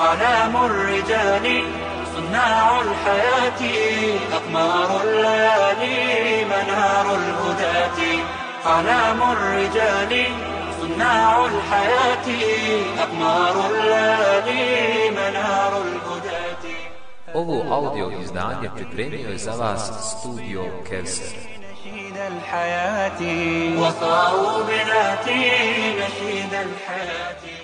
أعلام الرجال صناع الحياة أقمار الليالي منار الهداة. أعلام الرجال صناع الحياة أقمار الليالي منار الهداة. Ovo audio izdanje pripremio je za vas studio Kelser. نشيد الحياة. وصاروا بناتي نشيد الحياة.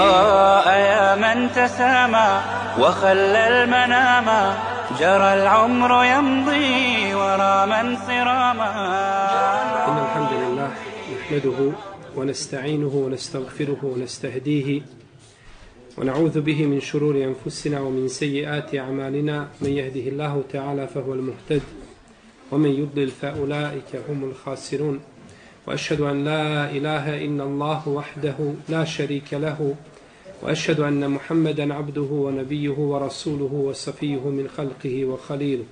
يا من تسامى وخلى المنام. جرى العمر يمضي ورا من صراما. إن الحمد لله نحمده ونستعينه ونستغفره ونستهديه ونعوذ به من شرور أنفسنا ومن سيئات أعمالنا. من يهده الله تعالى فهو المهتد ومن يضلل فأولئك هم الخاسرون. وأشهد أن لا إله إلا الله وحده لا شريك له وأشهد أن محمدا عبده ونبيه ورسوله وصفيه من خلقه وخليله.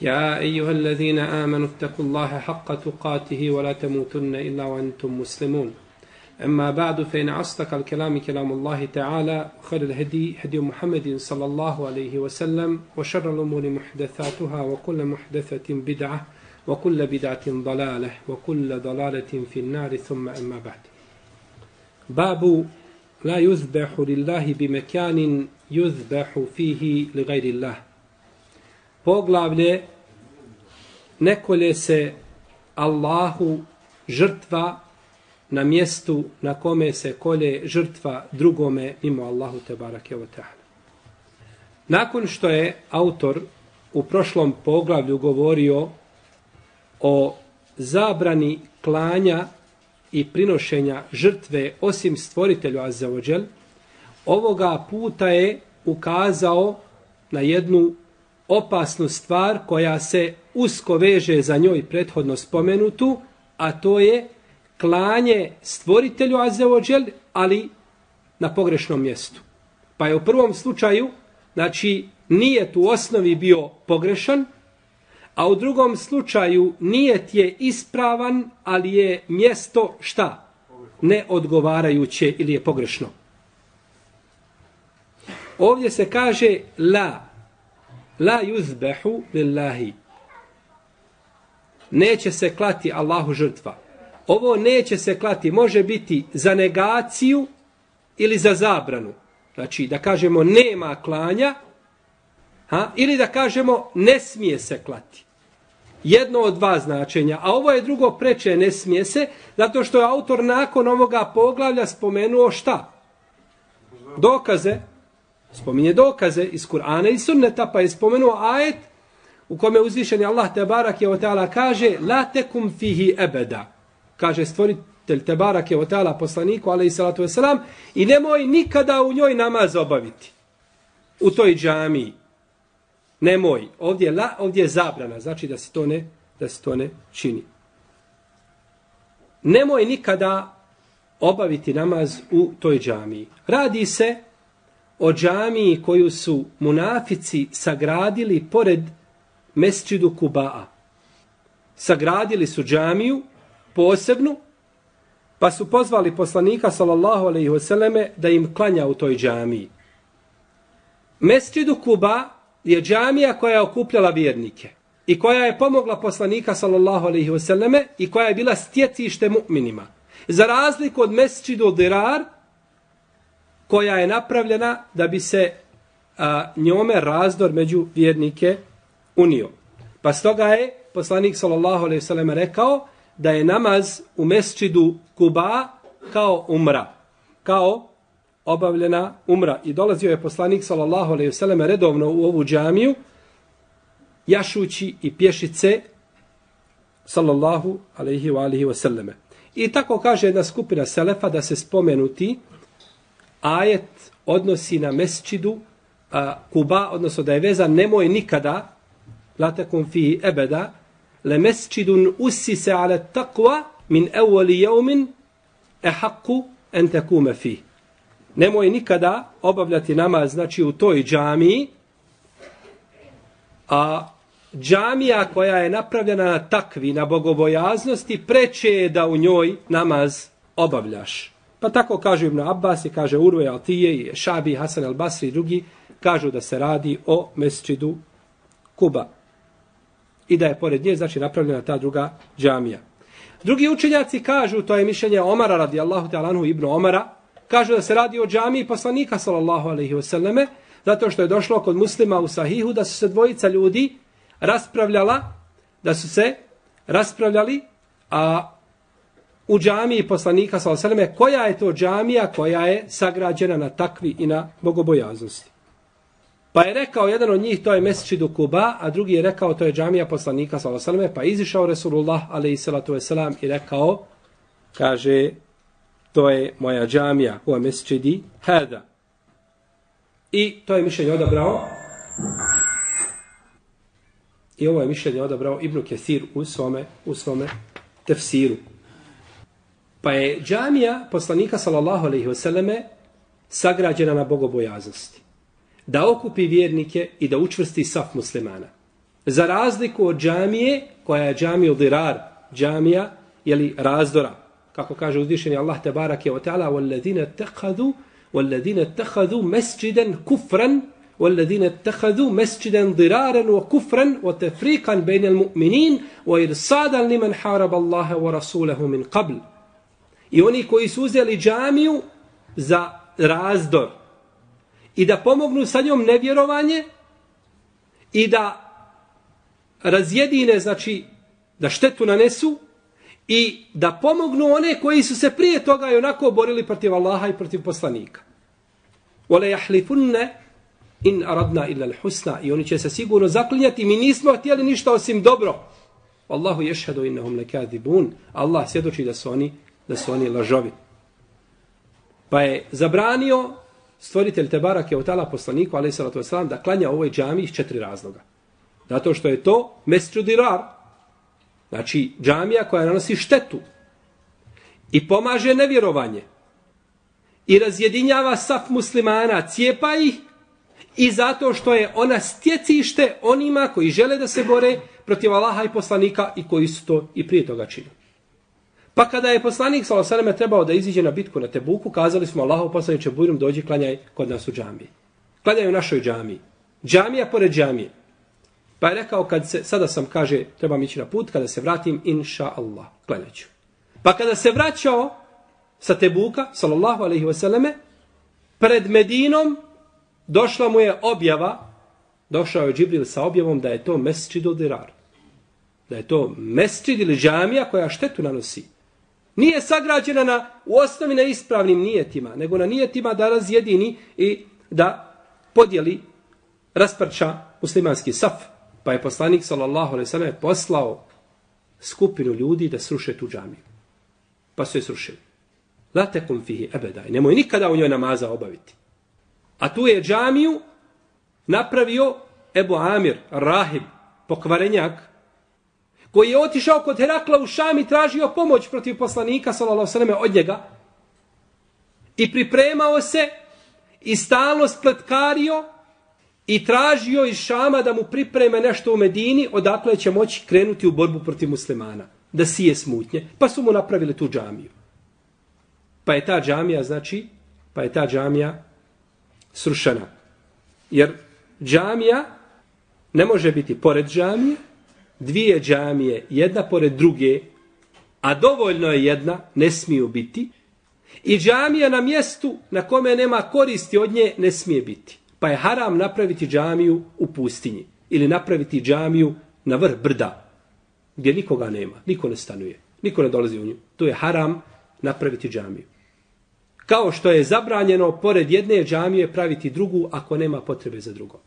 يا أيها الذين آمنوا اتقوا الله حق تقاته ولا تموتن إلا وأنتم مسلمون. أما بعد فإن أصدق الكلام كلام الله تعالى وخير الهدي هدي محمد صلى الله عليه وسلم وشر الأمور محدثاتها وكل محدثة بدعة وكل بدعة ضلالة وكل ضلالة في النار ثم أما بعد. باب La yuzbehu lillahi bi mekanin yuzbehu fihi li gajri lah. Poglavlje, nekolje se Allahu žrtva na mjestu na kome se kolje žrtva drugome mimo Allahu te barake o ta'ala. Nakon što je autor u prošlom poglavlju govorio o zabrani klanja i prinošenja žrtve osim stvoritelju Azzaođel, ovoga puta je ukazao na jednu opasnu stvar koja se usko veže za njoj prethodno spomenutu, a to je klanje stvoritelju Azzeođel, ali na pogrešnom mjestu. Pa je u prvom slučaju, znači, nije tu osnovi bio pogrešan, a u drugom slučaju nijet je ispravan, ali je mjesto šta? Neodgovarajuće ili je pogrešno. Ovdje se kaže la, la yuzbehu lillahi. Neće se klati Allahu žrtva. Ovo neće se klati, može biti za negaciju ili za zabranu. Znači da kažemo nema klanja, ha? ili da kažemo ne smije se klati. Jedno od dva značenja, a ovo je drugo preče ne smije se, zato što je autor nakon ovoga poglavlja spomenuo šta? Dokaze, spominje dokaze iz Kur'ana i sunneta, pa je spomenuo ajet u kome uzvišen je Allah Tebarak je Oteala kaže la tekum fihi ebeda. Kaže stvoritelj Tebarak je Oteala poslaniku, ali i salatu wasalam, i nemoj nikada u njoj namaz obaviti. U toj džamiji. Nemoj. Ovdje je, la, ovdje je zabrana, znači da se to ne, da se to ne čini. Nemoj nikada obaviti namaz u toj džamiji. Radi se o džamiji koju su munafici sagradili pored mesčidu Kuba'a. Sagradili su džamiju posebnu, pa su pozvali poslanika sallallahu alaihi wasallame da im klanja u toj džamiji. Mesčidu Kuba je džamija koja je okupljala vjernike i koja je pomogla poslanika sallallahu alaihi wasallame i koja je bila stjecište mu'minima. Za razliku od mesčidu Dirar, koja je napravljena da bi se a, njome razdor među vjernike unio. Pa stoga je poslanik sallallahu alejhi ve sellem rekao da je namaz u mesčidu Kuba kao umra, kao obavljena umra. I dolazio je poslanik sallallahu alejhi ve selleme redovno u ovu džamiju jašući i pješice sallallahu alejhi ve alihi ve selleme. I tako kaže jedna skupina selefa da se spomenuti ajet odnosi na mesčidu a, Kuba, odnosno da je vezan nemoj nikada, la takum fihi ebeda, le mesčidun usise ale takva min evoli jeumin e haku en tekume fi. Nemoj nikada obavljati namaz, znači u toj džamiji, a džamija koja je napravljena na takvi, na bogobojaznosti, preče je da u njoj namaz obavljaš. Pa tako kaže Ibn Abbas i kaže Urve Altije i Šabi, Hasan al Basri i drugi, kažu da se radi o mesčidu Kuba. I da je pored nje, znači, napravljena ta druga džamija. Drugi učenjaci kažu, to je mišljenje Omara radijallahu ta'ala ibn Omara, kažu da se radi o džamiji poslanika sallallahu alaihi wasallame, zato što je došlo kod muslima u sahihu da su se dvojica ljudi raspravljala, da su se raspravljali, a u džamiji poslanika sallallahu alaihi wasallame, koja je to džamija koja je sagrađena na takvi i na bogobojaznosti. Pa je rekao jedan od njih, to je Mesčidu Kuba, a drugi je rekao, to je džamija poslanika, s.a.v. Pa je izišao Resulullah, a.s. i rekao, kaže, to je moja džamija, u Mesčidi, hada. I to je mišljenje odabrao. I ovo je mišljenje odabrao Ibn Kesir u svome, u svome tefsiru. Pa je džamija poslanika, sallallahu alaihi vseleme sagrađena na bogobojaznosti da okupi vjernike i da učvrsti saf muslimana. Za razliku od džamije, koja je džamija dirar, džamija, jeli razdora, kako kaže uzvišeni Allah te barak je o ta'ala, وَالَّذِينَ تَخَذُوا وَالَّذِينَ تَخَذُوا مَسْجِدًا كُفْرًا وَالَّذِينَ تَخَذُوا مَسْجِدًا ضِرَارًا وَكُفْرًا وَتَفْرِيقًا بَيْنَ الْمُؤْمِنِينَ وَإِرْصَادًا لِمَنْ حَارَبَ اللَّهَ وَرَسُولَهُ مِنْ قَبْلِ I oni koji su uzeli džamiju za razdor, i da pomognu sa njom nevjerovanje i da razjedine, znači da štetu nanesu i da pomognu one koji su se prije toga i onako borili protiv Allaha i protiv poslanika. Ole jahlifunne in aradna illa husna i oni će se sigurno zaklinjati mi nismo htjeli ništa osim dobro. Allahu ješhedu innahum lekadibun. Allah svjedoči da su oni da su oni lažovi. Pa je zabranio stvoritelj Tebarak je otala poslaniku, ali salatu wasalam, da klanja ovoj džami iz četiri razloga. Zato što je to mesčudirar, znači džamija koja nanosi štetu i pomaže nevjerovanje i razjedinjava saf muslimana, cijepa ih i zato što je ona stjecište onima koji žele da se bore protiv Allaha i poslanika i koji su to i prije toga činili. Pa kada je poslanik sa trebao da iziđe na bitku na Tebuku, kazali smo Allahu poslaniče Bujrum dođi klanjaj kod nas u džamiji. Klanjaj u našoj džamiji. Džamija pored džamije. Pa je rekao kad se, sada sam kaže trebam ići na put, kada se vratim, inša Allah, klanjaću. Pa kada se vraćao sa Tebuka, sallallahu alaihi wasallame, pred Medinom došla mu je objava, došao je Džibril sa objavom da je to mesčid dirar. Da je to mesčid ili džamija koja štetu nanosi. Nije sagrađena na, u osnovi na ispravnim nijetima, nego na nijetima da razjedini i da podijeli, rasprča muslimanski saf. Pa je poslanik, sallallahu alejhi ve sellem poslao skupinu ljudi da sruše tu džamiju. Pa su je srušili. La tekum fihi ebedaj. Nemoj nikada u njoj namaza obaviti. A tu je džamiju napravio Ebu Amir, rahib, pokvarenjak, koji je otišao kod Herakla u Šam i tražio pomoć protiv poslanika, sallallahu sallam, od njega, i pripremao se i stalno spletkario i tražio iz Šama da mu pripreme nešto u Medini, odakle će moći krenuti u borbu protiv muslimana, da sije smutnje, pa su mu napravili tu džamiju. Pa je ta džamija, znači, pa je ta džamija srušena. Jer džamija ne može biti pored džamije, dvije džamije, jedna pored druge, a dovoljno je jedna, ne smiju biti, i džamija na mjestu na kome nema koristi od nje, ne smije biti. Pa je haram napraviti džamiju u pustinji ili napraviti džamiju na vrh brda, gdje nikoga nema, niko ne stanuje, niko ne dolazi u nju. To je haram napraviti džamiju. Kao što je zabranjeno pored jedne džamije praviti drugu ako nema potrebe za drugom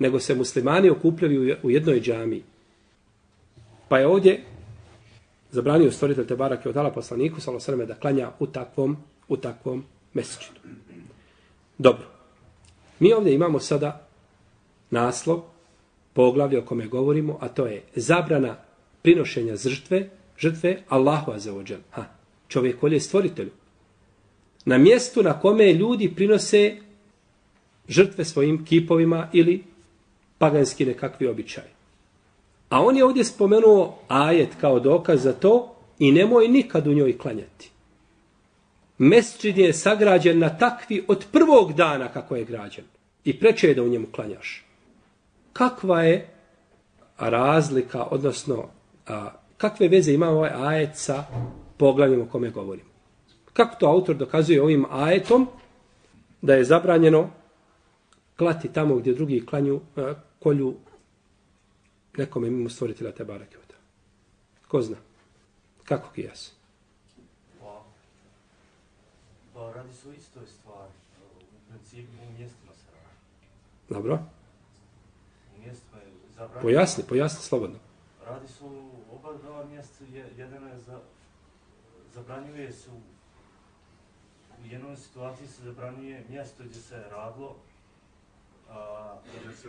nego se muslimani okupljaju u jednoj džamiji. Pa je ovdje zabranio stvoritelj Tebara Kjotala poslaniku, salo sveme, da klanja u takvom, u takvom mesečinu. Dobro. Mi ovdje imamo sada naslov, poglavlje o kome govorimo, a to je zabrana prinošenja žrtve, žrtve Allahu azzawajal. Ha, čovjek kolje stvoritelju. Na mjestu na kome ljudi prinose žrtve svojim kipovima ili paganski nekakvi običaj. A on je ovdje spomenuo ajet kao dokaz za to i nemoj nikad u njoj klanjati. Mesčid je sagrađen na takvi od prvog dana kako je građen. I preče je da u njemu klanjaš. Kakva je razlika, odnosno a, kakve veze ima ovaj ajet sa poglavljom o kome govorim? Kako to autor dokazuje ovim ajetom da je zabranjeno klati tamo gdje drugi klanju, a, kolju nekome mimo stvoritela te barake. Ko zna? Kako kijas? Pa, pa radi se o istoj stvari. U principu u mjestima se radi. Dobro. U mjestima je zabranjeno. Pojasni, pojasni slobodno. Radi se o oba dva mjesta, je, jedno je za, zabranjuje se u, u jednoj situaciji se zabranjuje mjesto gdje se je radilo, a, gdje se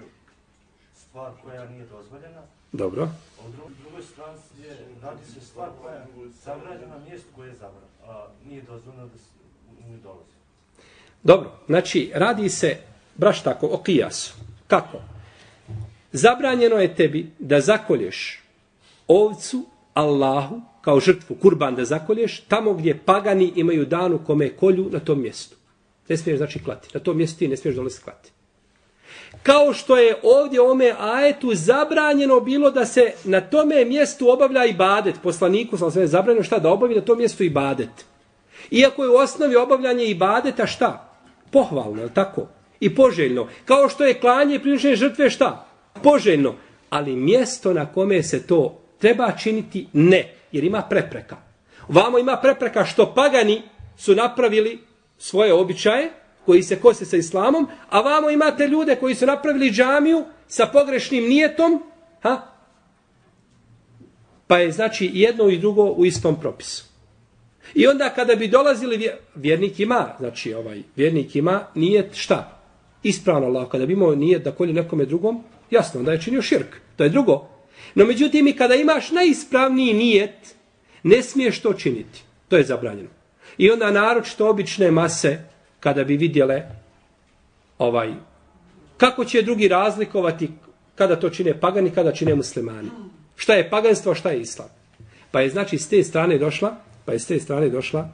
stvar koja nije dozvoljena, Dobro. a u drugoj, drugoj strani je, radi se stvar koja je zabranjena mjesto koje je zabranjeno, a nije dozvoljeno da se u dolazi. Dobro, znači radi se, braš tako, o kijasu. Kako? Zabranjeno je tebi da zakolješ ovcu Allahu kao žrtvu, kurban da zakolješ, tamo gdje pagani imaju danu kome kolju na tom mjestu. Ne smiješ znači klati. Na tom mjestu ti ne smiješ dolaziti klati. Kao što je ovdje ome ajetu zabranjeno bilo da se na tome mjestu obavlja ibadet. Poslaniku sam sve zabranjeno šta da obavi na tom mjestu ibadet. Iako je u osnovi obavljanje ibadeta šta? Pohvalno, je tako? I poželjno. Kao što je klanje i prinošenje žrtve šta? Poželjno. Ali mjesto na kome se to treba činiti ne, jer ima prepreka. Vamo ima prepreka što pagani su napravili svoje običaje, koji se kose sa islamom, a vamo imate ljude koji su napravili džamiju sa pogrešnim nijetom, ha? pa je znači jedno i drugo u istom propisu. I onda kada bi dolazili, vje- vjernik ima, znači ovaj, vjernik ima nije šta? Ispravno Allah, kada bi imao nije da kolje nekome drugom, jasno, onda je činio širk, to je drugo. No međutim, i kada imaš najispravniji nijet, ne smiješ to činiti. To je zabranjeno. I onda naročito obične mase, kada bi vidjele ovaj, kako će drugi razlikovati kada to čine pagani, kada čine muslimani. Šta je paganstvo, šta je islam. Pa je znači s te strane došla, pa je s te strane došla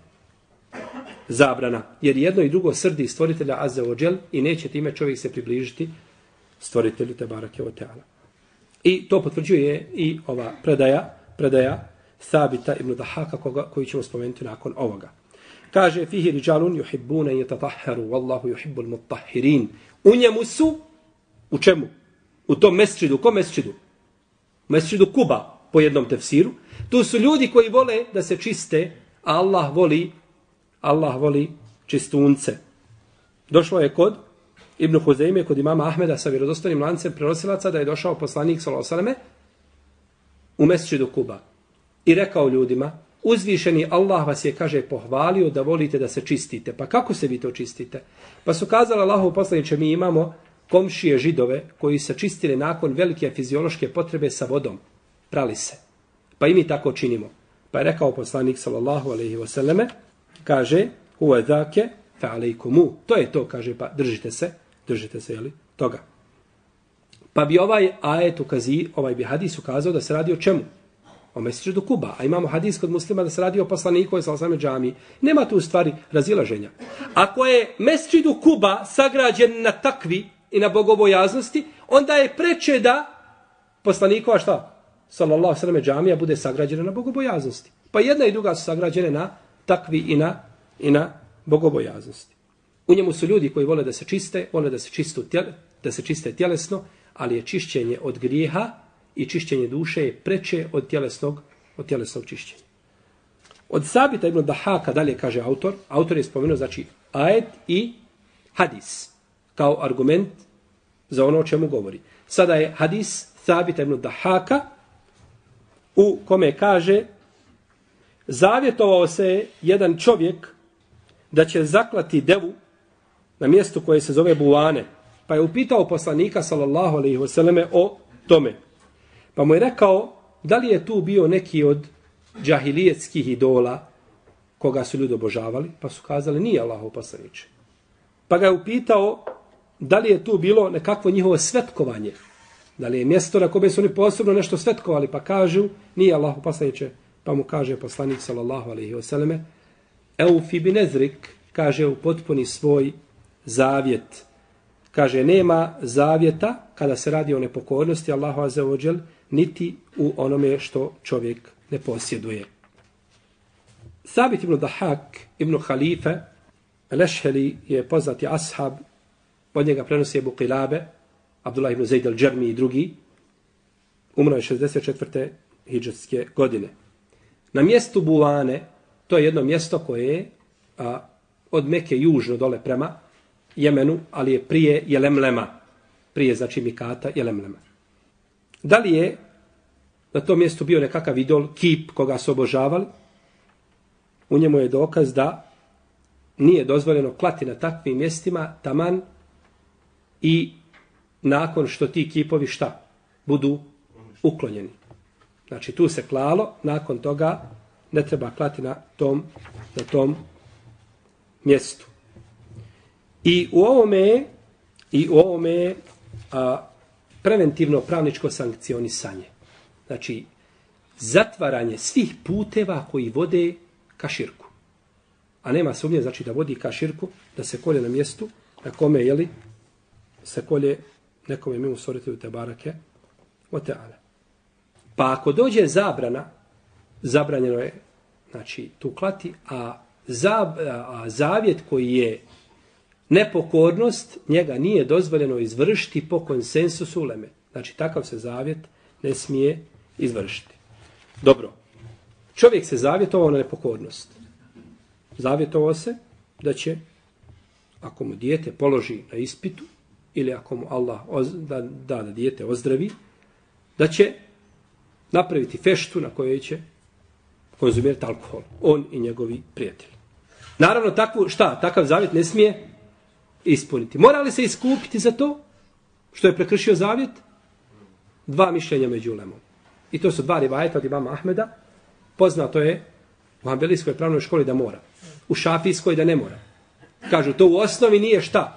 zabrana. Jer jedno i drugo srdi stvoritelja Azza i neće time čovjek se približiti stvoritelju Tebarake o Teala. I to potvrđuje i ova predaja, predaja Sabita ibn Dahaka koga, koju ćemo spomenuti nakon ovoga. Kaže, fihi riđalun yuhibbuna i yatatahharu, wallahu yuhibbul mutahhirin. U njemu su, u čemu? U tom mesčidu, u kom mesčidu? U mesčidu Kuba, po jednom tefsiru. Tu su ljudi koji vole da se čiste, a Allah voli, Allah voli čistunce. Došlo je kod Ibn Huzeime, kod imama Ahmeda sa vjerodostanim lancem prenosilaca da je došao poslanik Salosaleme u mesčidu Kuba i rekao ljudima, uzvišeni Allah vas je, kaže, pohvalio da volite da se čistite. Pa kako se vi to čistite? Pa su kazali Allahu poslaniče, mi imamo komšije židove koji se čistili nakon velike fiziološke potrebe sa vodom. Prali se. Pa i mi tako činimo. Pa je rekao poslanik sallallahu alaihi wasallame, kaže, huve dhake, fa alaikumu. To je to, kaže, pa držite se, držite se, jeli, toga. Pa bi ovaj ajet ukazi, ovaj bi hadis ukazao da se radi o čemu? O mesečedu Kuba. A imamo hadis kod muslima da se radi o poslaniku i salasame džami. Nema tu u stvari razilaženja. Ako je mesečedu Kuba sagrađen na takvi i na bogobojaznosti, onda je preče da poslanikova šta? Sallallahu sallam džamija bude sagrađena na bogobojaznosti. Pa jedna i druga su sagrađene na takvi i na, i na bogobojaznosti. U njemu su ljudi koji vole da se čiste, vole da se, čistu, tjele, da se čiste tjelesno, ali je čišćenje od grijeha i čišćenje duše je preče od tjelesnog, od tjelesnog čišćenja. Od Sabita ibn Dahaka dalje kaže autor, autor je spomenuo znači ajet i hadis kao argument za ono o čemu govori. Sada je hadis Sabita ibn Dahaka u kome kaže zavjetovao se jedan čovjek da će zaklati devu na mjestu koje se zove Buvane. Pa je upitao poslanika sallallahu alaihi wasallam o tome. Pa mu je rekao da li je tu bio neki od džahilijetskih idola koga su ljudi obožavali, pa su kazali nije Allahov poslaniče. Pa ga je upitao da li je tu bilo nekakvo njihovo svetkovanje, da li je mjesto na kome su oni posebno nešto svetkovali, pa kažu nije Allah poslaniče, pa mu kaže poslanik sallallahu alaihi wasallam, Eufi bin Ezrik kaže u svoj zavjet. Kaže, nema zavjeta kada se radi o nepokornosti Allahu azzawajal, niti u onome što čovjek ne posjeduje. Sabit ibn Dahak ibn Halife, Lešheli je poznati ashab, od njega prenosi Ebu Qilabe, Abdullah ibn Zaid al-Džarmi i drugi, umro je 64. hijđarske godine. Na mjestu Buvane, to je jedno mjesto koje je a, od Meke južno dole prema Jemenu, ali je prije Jelemlema. Prije, znači, Mikata Jelemlema. Da li je na tom mjestu bio nekakav idol, kip koga su obožavali? U njemu je dokaz da nije dozvoljeno klati na takvim mjestima taman i nakon što ti kipovi šta? Budu uklonjeni. Znači tu se klalo, nakon toga ne treba klati na tom, na tom mjestu. I u ovome i u ovome a, preventivno pravničko sankcionisanje. Znači, zatvaranje svih puteva koji vode ka širku. A nema sumnje, znači da vodi ka širku, da se kolje na mjestu, na kome, jeli, se kolje nekome mimo stvorite te barake, o teale. Pa ako dođe zabrana, zabranjeno je, znači, tu klati, a, zab, a zavjet koji je nepokornost, njega nije dozvoljeno izvršiti po konsensusu uleme. Znači, takav se zavjet ne smije izvršiti. Dobro. Čovjek se zavjetovao na nepokornost. Zavjetovao se da će, ako mu dijete položi na ispitu, ili ako mu Allah oz, da, da, da dijete ozdravi, da će napraviti feštu na kojoj će konzumirati alkohol. On i njegovi prijatelji. Naravno, takvu, šta, takav zavjet ne smije ispuniti. Mora li se iskupiti za to što je prekršio zavjet? Dva mišljenja među ulemom. I to su dva rivajeta od imama Ahmeda. Poznato je u Ambelijskoj pravnoj školi da mora. U Šafijskoj da ne mora. Kažu, to u osnovi nije šta.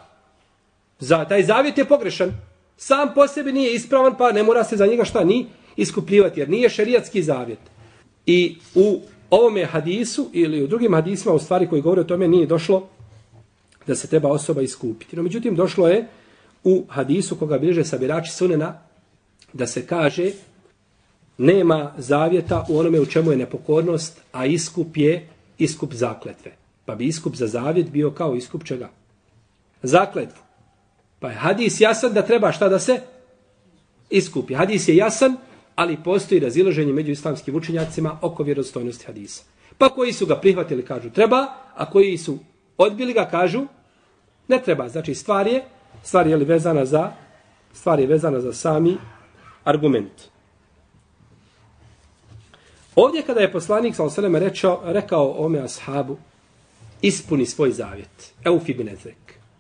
Za, taj zavjet je pogrešan. Sam po sebi nije ispravan, pa ne mora se za njega šta ni iskupljivati, jer nije šerijatski zavjet. I u ovome hadisu ili u drugim hadisima, u stvari koji govore o tome, nije došlo da se treba osoba iskupiti. No, međutim, došlo je u hadisu koga bilježe sabirači sunena da se kaže nema zavjeta u onome u čemu je nepokornost, a iskup je iskup zakletve. Pa bi iskup za zavjet bio kao iskup čega? Zakletvu. Pa je hadis jasan da treba šta da se iskupi. Hadis je jasan, ali postoji razilaženje među islamskim učenjacima oko vjerozstojnosti hadisa. Pa koji su ga prihvatili kažu treba, a koji su odbili ga kažu ne treba. Znači stvar je, stvar je li vezana za stvar je vezana za sami argument. Ovdje kada je poslanik sa osaleme rekao, rekao ome ashabu ispuni svoj zavjet. Eufi bin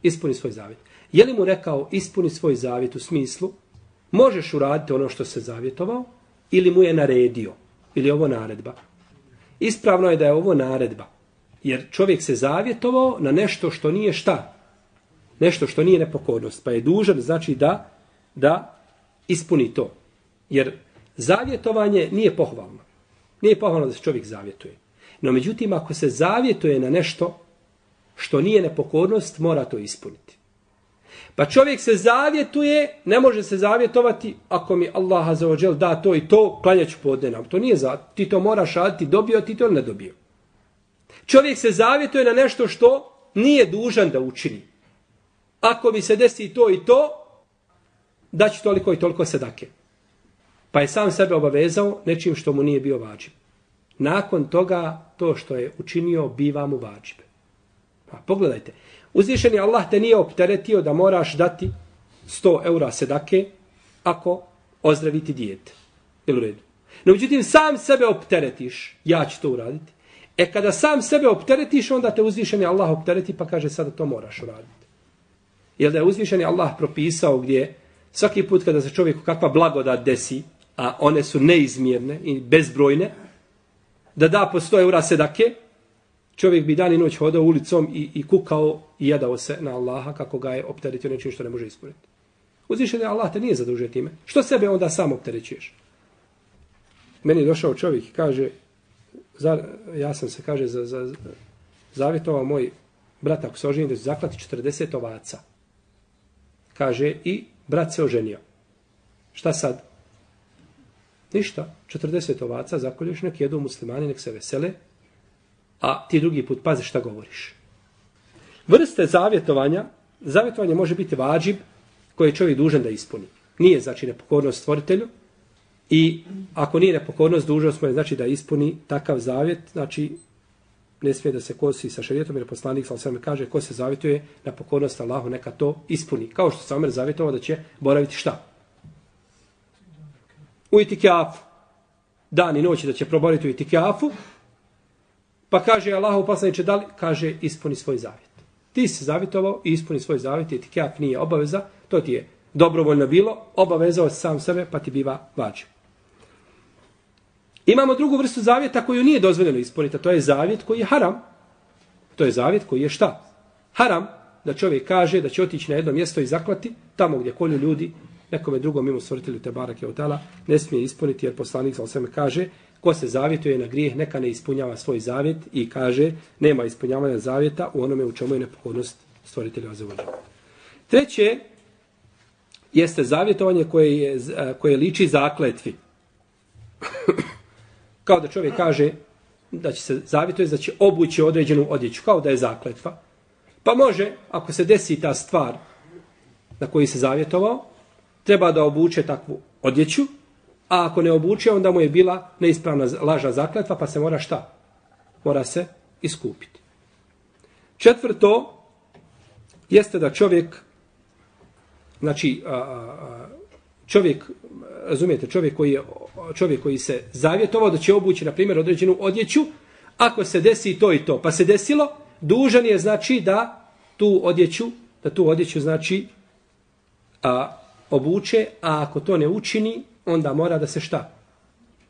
Ispuni svoj zavjet. Je li mu rekao ispuni svoj zavjet u smislu možeš uraditi ono što se zavjetovao ili mu je naredio ili ovo naredba. Ispravno je da je ovo naredba. Jer čovjek se zavjetovao na nešto što nije šta. Nešto što nije nepokornost. Pa je dužan znači da da ispuni to. Jer zavjetovanje nije pohvalno. Nije pohvalno da se čovjek zavjetuje. No međutim, ako se zavjetuje na nešto što nije nepokornost, mora to ispuniti. Pa čovjek se zavjetuje, ne može se zavjetovati ako mi Allah azzawajal da to i to, klanjaću podne nam. To nije za, ti to moraš raditi, dobio ti to ne dobio. Čovjek se zavjetuje na nešto što nije dužan da učini. Ako mi se desi to i to, da toliko i toliko sedake. Pa je sam sebe obavezao nečim što mu nije bio vađib. Nakon toga, to što je učinio, biva mu vađib. Pa pogledajte, uzvišeni Allah te nije opteretio da moraš dati 100 eura sedake ako ozdraviti dijete. Jel u redu? No, međutim, sam sebe opteretiš, ja ću to uraditi. E kada sam sebe opteretiš, onda te uzvišeni Allah optereti pa kaže sada to moraš uraditi. Jel da je uzvišeni Allah propisao gdje svaki put kada se čovjeku kakva blagodat desi, a one su neizmjerne i bezbrojne, da da po 100 eura sedake, čovjek bi dan i noć hodao ulicom i, i kukao i jedao se na Allaha kako ga je opteretio nečim što ne može ispuniti. je Allah te nije zadužio time. Što sebe onda sam opterećuješ? Meni je došao čovjek i kaže, za, ja sam se, kaže, za, za, zavjetovao moj brat ako se oženi da će zaklati 40 ovaca. Kaže, i brat se oženio. Šta sad? Ništa. 40 ovaca zakolješ, nek jedu muslimani, nek se vesele, a ti drugi put pazi šta govoriš. Vrste zavjetovanja, zavjetovanje može biti vađib koje je čovjek dužan da ispuni. Nije znači nepokornost stvoritelju i ako nije nepokornost dužnost mu je znači da ispuni takav zavjet, znači ne smije da se kosi sa šarijetom jer poslanik sa osvrame kaže ko se zavjetuje na pokornost Allahu neka to ispuni. Kao što se Omer zavjetovao da će boraviti šta? U itikjafu. Dan i noći da će proboriti u itikjafu. Pa kaže Allahu poslaniče da li? Kaže ispuni svoj zavjet. Ti si zavjetovao i ispuni svoj zavjet. Itikjaf nije obaveza. To ti je dobrovoljno bilo. Obavezao sam sebe pa ti biva vađiv. Imamo drugu vrstu zavjeta koju nije dozvoljeno ispuniti, to je zavjet koji je haram. To je zavjet koji je šta? Haram, da čovjek kaže da će otići na jedno mjesto i zaklati, tamo gdje kolju ljudi, nekome drugom mimo stvoritelju te barake od tala, ne smije ispuniti, jer poslanik sa osveme kaže, ko se zavjetuje na grijeh, neka ne ispunjava svoj zavjet i kaže, nema ispunjavanja zavjeta u onome u čemu je nepohodnost stvoritelja za Treće, jeste zavjetovanje koje, je, eh, koje liči zakletvi kao da čovjek kaže da će se zavjetuje da će obući određenu odjeću, kao da je zakletva. Pa može, ako se desi ta stvar na koji se zavjetovao, treba da obuče takvu odjeću, a ako ne obuče, onda mu je bila neispravna lažna zakletva, pa se mora šta? Mora se iskupiti. Četvrto, jeste da čovjek, znači, čovjek, razumijete, čovjek koji je čovjek koji se zavjetovao da će obući, na primjer, određenu odjeću, ako se desi to i to, pa se desilo, dužan je znači da tu odjeću, da tu odjeću znači a, obuče, a ako to ne učini, onda mora da se šta?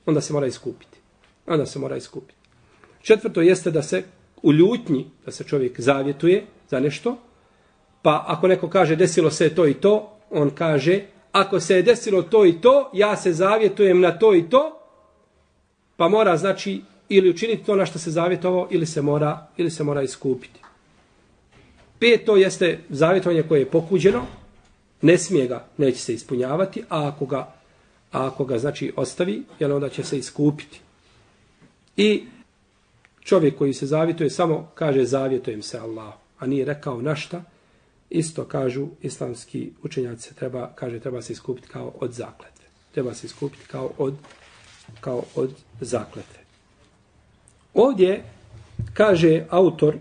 Onda se mora iskupiti. Onda se mora iskupiti. Četvrto jeste da se u ljutnji, da se čovjek zavjetuje za nešto, pa ako neko kaže desilo se to i to, on kaže ako se je desilo to i to, ja se zavjetujem na to i to, pa mora znači ili učiniti to na što se zavjetovao ili se mora ili se mora iskupiti. Peto jeste zavjetovanje koje je pokuđeno, ne smije ga, neće se ispunjavati, a ako ga, a ako ga znači ostavi, jel onda će se iskupiti. I čovjek koji se zavjetuje samo kaže zavjetujem se Allah, a nije rekao na šta, Isto kažu islamski učenjaci treba kaže treba se iskupiti kao od zakletve. Treba se iskupiti kao od kao od zakletve. Ovdje kaže autor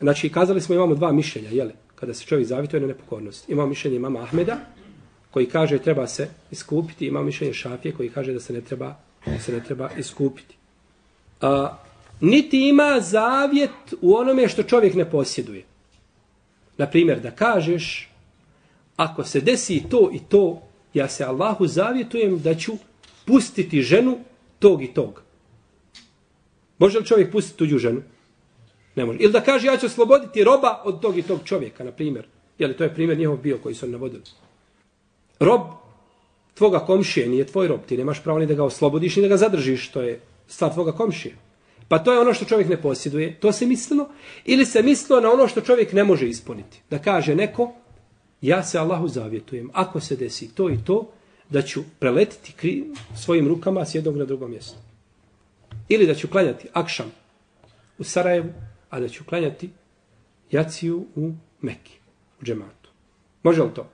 znači kazali smo imamo dva mišljenja, jele, Kada se čovjek zavituje na nepokornost. Imamo mišljenje mama Ahmeda koji kaže treba se iskupiti, ima mišljenje Šafije koji kaže da se ne treba da se ne treba iskupiti. A, niti ima zavjet u onome što čovjek ne posjeduje. Na primjer, da kažeš, ako se desi to i to, ja se Allahu zavjetujem da ću pustiti ženu tog i tog. Može li čovjek pustiti tuđu ženu? Ne može. Ili da kaže, ja ću sloboditi roba od tog i tog čovjeka, na primjer. Jeli, to je primjer njihov bio koji su navodili. Rob tvoga komšije nije tvoj rob. Ti nemaš pravo ni da ga oslobodiš, ni da ga zadržiš. To je stvar tvoga komšije. Pa to je ono što čovjek ne posjeduje. To se mislilo. Ili se mislilo na ono što čovjek ne može ispuniti. Da kaže neko, ja se Allahu zavjetujem. Ako se desi to i to, da ću preletiti kri, svojim rukama s jednog na drugo mjesto. Ili da ću klanjati akšam u Sarajevu, a da ću klanjati jaciju u Mekki, u džematu. Može li to?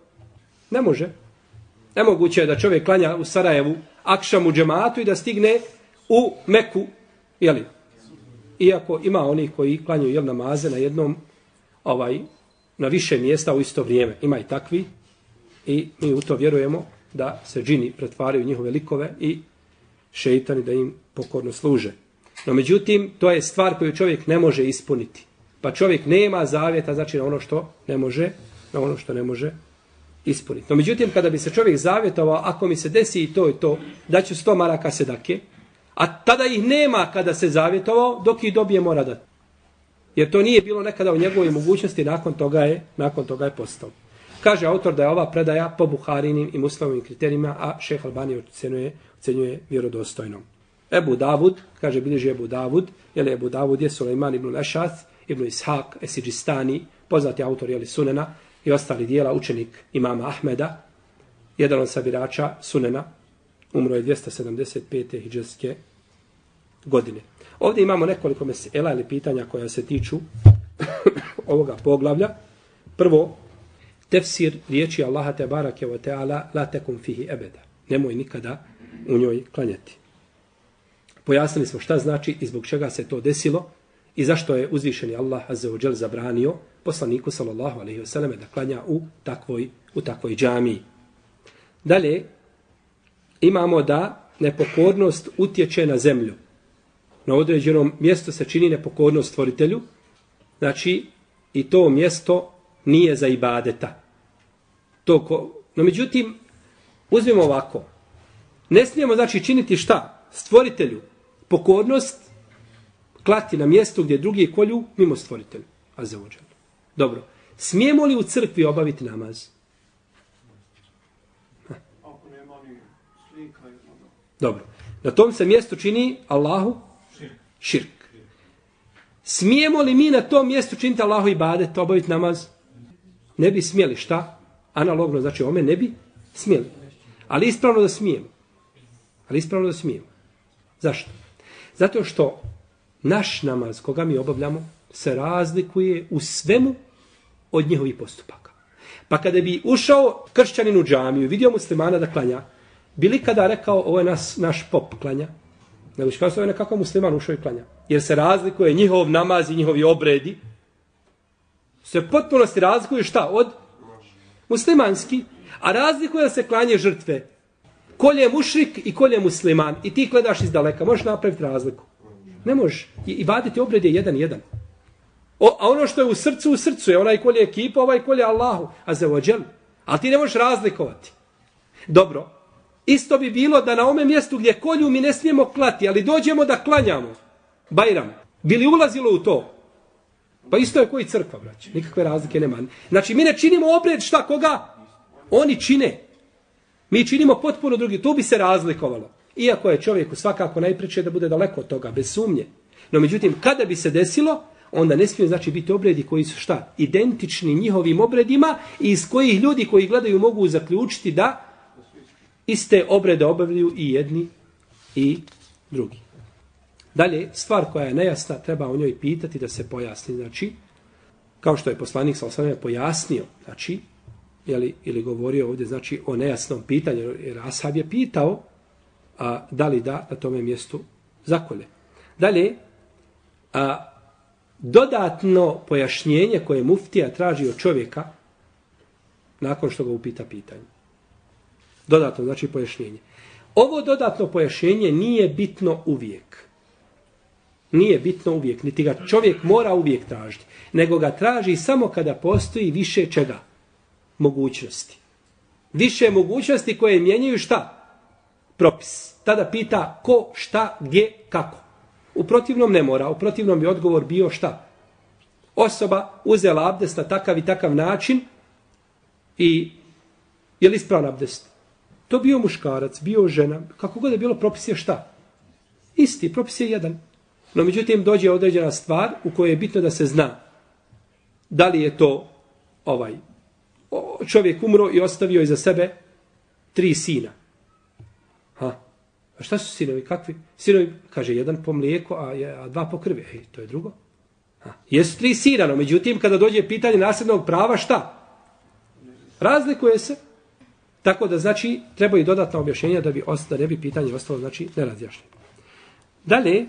Ne može. Nemoguće je da čovjek klanja u Sarajevu akšam u džematu i da stigne u Meku, jeli, Iako ima onih koji klanjaju jel namaze na jednom ovaj na više mjesta u isto vrijeme. Ima i takvi i mi u to vjerujemo da se džini pretvaraju njihove likove i šeitani da im pokorno služe. No međutim, to je stvar koju čovjek ne može ispuniti. Pa čovjek nema zavjeta, znači na ono što ne može, na ono što ne može ispuniti. No međutim, kada bi se čovjek zavjetovao, ako mi se desi i to i to, da ću sto maraka sedake, a tada ih nema kada se zavjetovao, dok ih dobije mora dati. Jer to nije bilo nekada u njegovoj mogućnosti, nakon toga je, nakon toga je postao. Kaže autor da je ova predaja po Buharinim i muslimovim kriterijima, a šeh Albani ocenjuje, ocenjuje vjerodostojnom. Ebu Davud, kaže bilježi Ebu Davud, jel Ebu Davud je Suleiman ibn Lešath, ibn Ishak, Esidžistani, poznati autor jeli Sunena i ostali dijela, učenik imama Ahmeda, jedan od sabirača Sunena, umro je 275. hijđarske godine. Ovdje imamo nekoliko mesela ili pitanja koja se tiču ovoga poglavlja. Prvo, tefsir riječi Allaha te barake wa ta'ala la tekum fihi ebeda. Nemoj nikada u njoj klanjati. Pojasnili smo šta znači i zbog čega se to desilo i zašto je uzvišeni Allah azza wa zabranio poslaniku sallallahu alaihi wa sallam da klanja u takvoj, u takvoj džamiji. Dalje, imamo da nepokornost utječe na zemlju. Na određenom mjestu se čini nepokornost stvoritelju, znači i to mjesto nije za ibadeta. To ko... No međutim, uzmimo ovako. Ne smijemo znači činiti šta? Stvoritelju. Pokornost klati na mjestu gdje drugi kolju mimo stvoritelju. A za ođel. Dobro. Smijemo li u crkvi obaviti namaz? Ako slika ono. Dobro. Na tom se mjestu čini Allahu širk. Smijemo li mi na tom mjestu činiti Allahu i badet, obaviti namaz? Ne bi smjeli. Šta? Analogno, znači ome ne bi smjeli. Ali ispravno da smijemo. Ali ispravno da smijemo. Zašto? Zato što naš namaz, koga mi obavljamo, se razlikuje u svemu od njihovih postupaka. Pa kada bi ušao kršćanin u džamiju, vidio muslimana da klanja, bili kada rekao, ovo je nas, naš pop klanja, nego će kao se ovo je nekakav musliman ušao i klanja. Jer se razlikuje njihov namaz i njihovi obredi, se potpuno se razlikuje šta? Od muslimanski. A razlikuje se klanje žrtve. Kolje je mušrik i kolje je musliman. I ti gledaš iz daleka. Možeš napraviti razliku. Ne možeš. I, i vaditi obred je jedan jedan. O, a ono što je u srcu, u srcu je onaj kolje ekipa, ovaj kolje Allahu. A za ođel. Ali ti ne možeš razlikovati. Dobro. Isto bi bilo da na ome mjestu gdje kolju mi ne smijemo klati, ali dođemo da klanjamo. Bajram. Bili ulazilo u to? Pa isto je koji crkva, braće. Nikakve razlike nema. Znači, mi ne činimo obred šta koga? Oni čine. Mi činimo potpuno drugi. Tu bi se razlikovalo. Iako je čovjeku svakako najpriče da bude daleko od toga, bez sumnje. No, međutim, kada bi se desilo, onda ne smije znači biti obredi koji su šta? Identični njihovim obredima i iz kojih ljudi koji gledaju mogu zaključiti da iste obrede obavljaju i jedni i drugi. Dalje, stvar koja je nejasna, treba o njoj pitati da se pojasni. Znači, kao što je poslanik sa osvrame pojasnio, znači, jeli, ili govorio ovdje, znači, o nejasnom pitanju, jer Ashab je pitao a, da li da na tome mjestu zakolje. Dalje, a, dodatno pojašnjenje koje muftija traži od čovjeka nakon što ga upita pitanje. Dodatno, znači pojašnjenje. Ovo dodatno pojašnjenje nije bitno uvijek. Nije bitno uvijek, niti ga čovjek mora uvijek tražiti, nego ga traži samo kada postoji više čega? Mogućnosti. Više mogućnosti koje mijenjaju šta? Propis. Tada pita ko, šta, gdje, kako. U protivnom ne mora, u protivnom bi odgovor bio šta? Osoba uzela abdest na takav i takav način i je li ispravan abdest? To bio muškarac, bio žena, kako god je bilo, propis je šta? Isti, propis je jedan. No, međutim, dođe određena stvar u kojoj je bitno da se zna da li je to ovaj čovjek umro i ostavio iza sebe tri sina. Ha. A šta su sinovi? Kakvi? Sinovi, kaže, jedan po mlijeku, a, a dva po krvi. Ej, to je drugo. A, Jesu tri sirano. međutim, kada dođe pitanje nasljednog prava, šta? Razlikuje se. Tako da, znači, treba i dodatna objašnjenja da bi ostalo, da ne bi pitanje ostalo, znači, nerazjašnjeno. Dalje,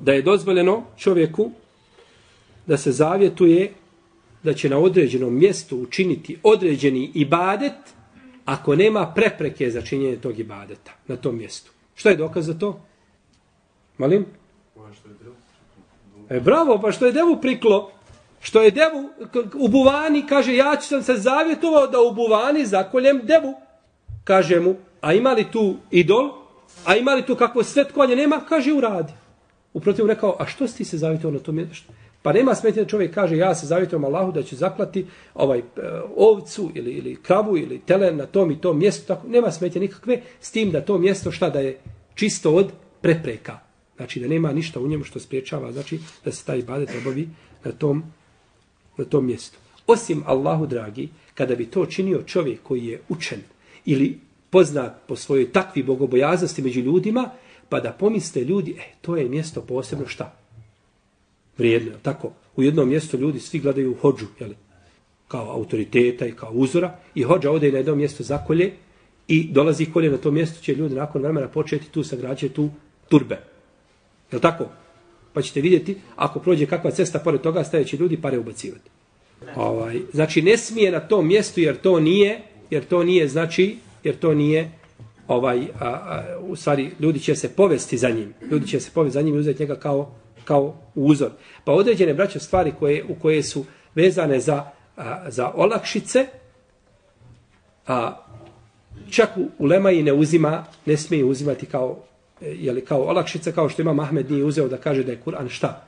da je dozvoljeno čovjeku da se zavjetuje da će na određenom mjestu učiniti određeni ibadet ako nema prepreke za činjenje tog ibadeta na tom mjestu. Što je dokaz za to? Molim? E, bravo, pa što je devu priklo, što je devu u buvani, kaže, ja ću sam se zavjetovao da u buvani zakoljem devu. Kaže mu, a ima li tu idol? A ima li tu kakvo svetkovanje? Nema, kaže, uradi. Uprotiv rekao, a što si ti se zavjetovao na tom mjestu? Pa nema smetnje da čovjek kaže, ja se zavjetujem Allahu da ću zaklati ovaj e, ovcu ili, ili kravu ili tele na tom i tom mjestu. Tako, nema smetnje nikakve s tim da to mjesto šta da je čisto od prepreka. Znači da nema ništa u njemu što spriječava, znači da se taj ibadet obavi na tom, na tom mjestu. Osim Allahu dragi, kada bi to činio čovjek koji je učen ili poznat po svojoj takvi bogobojaznosti među ljudima, pa da pomisle ljudi, e, to je mjesto posebno šta? Vrijedno, je tako? U jednom mjestu ljudi svi gledaju hođu, jeli? kao autoriteta i kao uzora, i hođa ode na jedno mjesto zakolje i dolazi kolje na to mjesto, će ljudi nakon vremena početi tu sagrađati tu turbe. Je li tako? Pa ćete vidjeti, ako prođe kakva cesta pored toga, stajeći ljudi pare ubacivati. Ovaj, znači, ne smije na tom mjestu, jer to nije, jer to nije, znači, jer to nije, ovaj, a, a, u stvari, ljudi će se povesti za njim. Ljudi će se povesti za njim i uzeti njega kao, kao uzor. Pa određene, braće, stvari koje, u koje su vezane za, a, za olakšice, a, čak u Lema i ne uzima, ne smije uzimati kao, e, jeli, kao olakšice, kao što ima Mahmed nije uzeo da kaže da je Kur'an šta?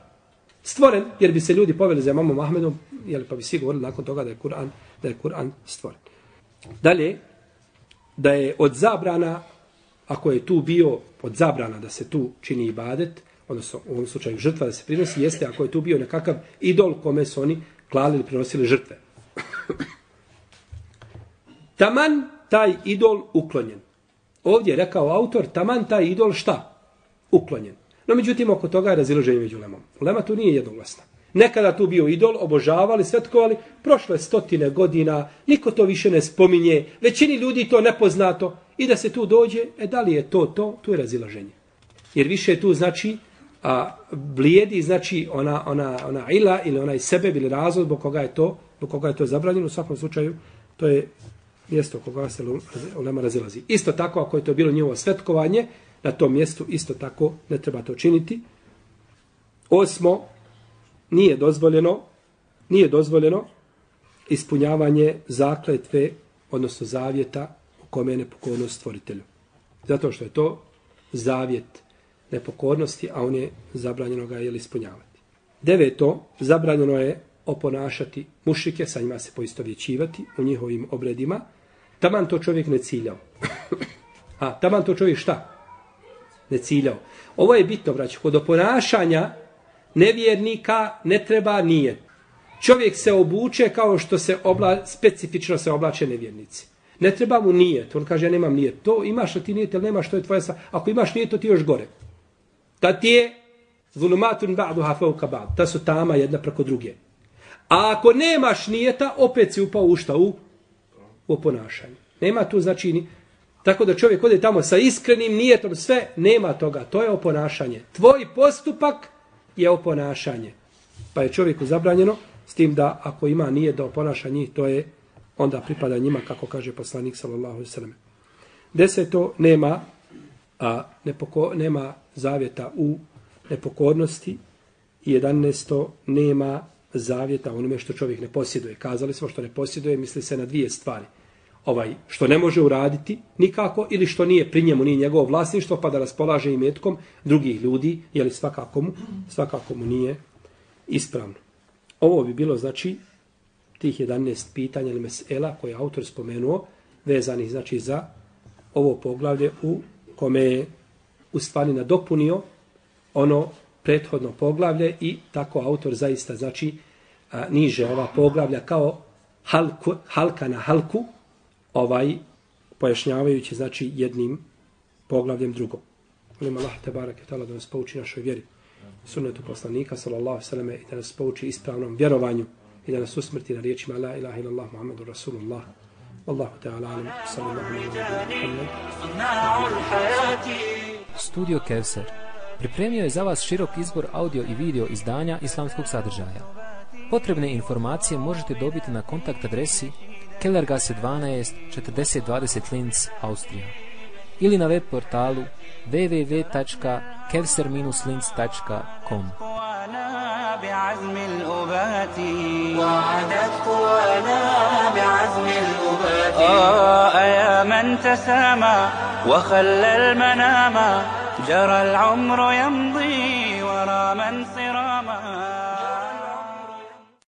Stvoren, jer bi se ljudi poveli za mamom Ahmedom, jeli, pa bi svi govorili nakon toga da je Kur'an da je Kur'an stvoren. Dalje, da je od zabrana, ako je tu bio od zabrana da se tu čini ibadet, odnosno u ovom slučaju žrtva da se prinosi, jeste ako je tu bio nekakav idol kome su oni klali ili prinosili žrtve. Taman taj idol uklonjen. Ovdje je rekao autor, taman taj idol šta? Uklonjen. No međutim, oko toga je raziloženje među lemom. Lema tu nije jednoglasna. Nekada tu bio idol, obožavali, svetkovali, prošle stotine godina, niko to više ne spominje, većini ljudi to nepoznato i da se tu dođe, e da li je to to, tu je razilaženje. Jer više tu znači, a blijedi znači ona, ona, ona ila ili onaj sebe ili razlog zbog koga je to, zbog koga je to zabranjeno, u svakom slučaju to je mjesto koga se ulema razilazi. Isto tako, ako je to bilo njihovo svetkovanje, na tom mjestu isto tako ne treba to činiti. Osmo, nije dozvoljeno, nije dozvoljeno ispunjavanje zakletve, odnosno zavjeta u kome je nepokornost stvoritelju. Zato što je to zavjet nepokornosti, a on je zabranjeno ga je ispunjavati. Deveto, zabranjeno je oponašati mušike, sa njima se poistovjećivati u njihovim obredima, taman to čovjek ne ciljao. a, taman to čovjek šta? Ne ciljao. Ovo je bitno, braći, kod oponašanja nevjernika ne treba nijet. Čovjek se obuče kao što se obla, specifično se oblače nevjernici. Ne treba mu nijet. On kaže, ja nemam nijet. To imaš li ti nijet ili nemaš, to je tvoja sa... Ako imaš nijet, to ti još gore. Ta ti je zulumatun ba'duha fauka ba'd. Ta su tama jedna preko druge. A ako nemaš nijeta, opet si upao u šta? U, u ponašanju. Nema tu znači ni... Tako da čovjek ode tamo sa iskrenim nijetom, sve, nema toga. To je oponašanje. Tvoj postupak je oponašanje. Pa je čovjeku zabranjeno s tim da ako ima nije da oponaša njih, to je onda pripada njima, kako kaže poslanik sallallahu alejhi ve sellem. Deseto, nema, a, nepoko, nema zavjeta u nepokornosti. I jedanesto, nema zavjeta onome što čovjek ne posjeduje. Kazali smo što ne posjeduje, misli se na dvije stvari. Ovaj, što ne može uraditi nikako ili što nije pri njemu, nije njegovo vlasništvo, pa da raspolaže i metkom drugih ljudi, jeli svakako mu, svakako mu nije ispravno. Ovo bi bilo, znači, tih 11 pitanja ili mesela koje je autor spomenuo, vezanih, znači, za ovo poglavlje u kome je u stvari nadopunio ono prethodno poglavlje i tako autor zaista, znači, a, niže ova poglavlja kao halku, halka na halku, ovaj, pojašnjavajući, znači, jednim poglavljem drugom. Molim Allah, te barake tala da nas pouči našoj vjeri. Sunnetu poslanika, sallallahu sallam, i da nas pouči ispravnom vjerovanju i da nas usmrti na riječima La ilaha illallah, Muhammedu Rasulullah. Wallahu ta'ala alam, sallallahu alaihi wa sallam. Studio Kevser pripremio je za vas širok izbor audio i video izdanja islamskog sadržaja. Potrebne informacije možete dobiti na kontakt adresi Kellergasse 12 4020 Linz, Austrija. ili na web portalu www.kevser-links.com قوانا بعزم الأبات وعدت قوانا بعزم الأبات آه يا من تسامى وخلى المنام جرى العمر يمضي ورا من صراما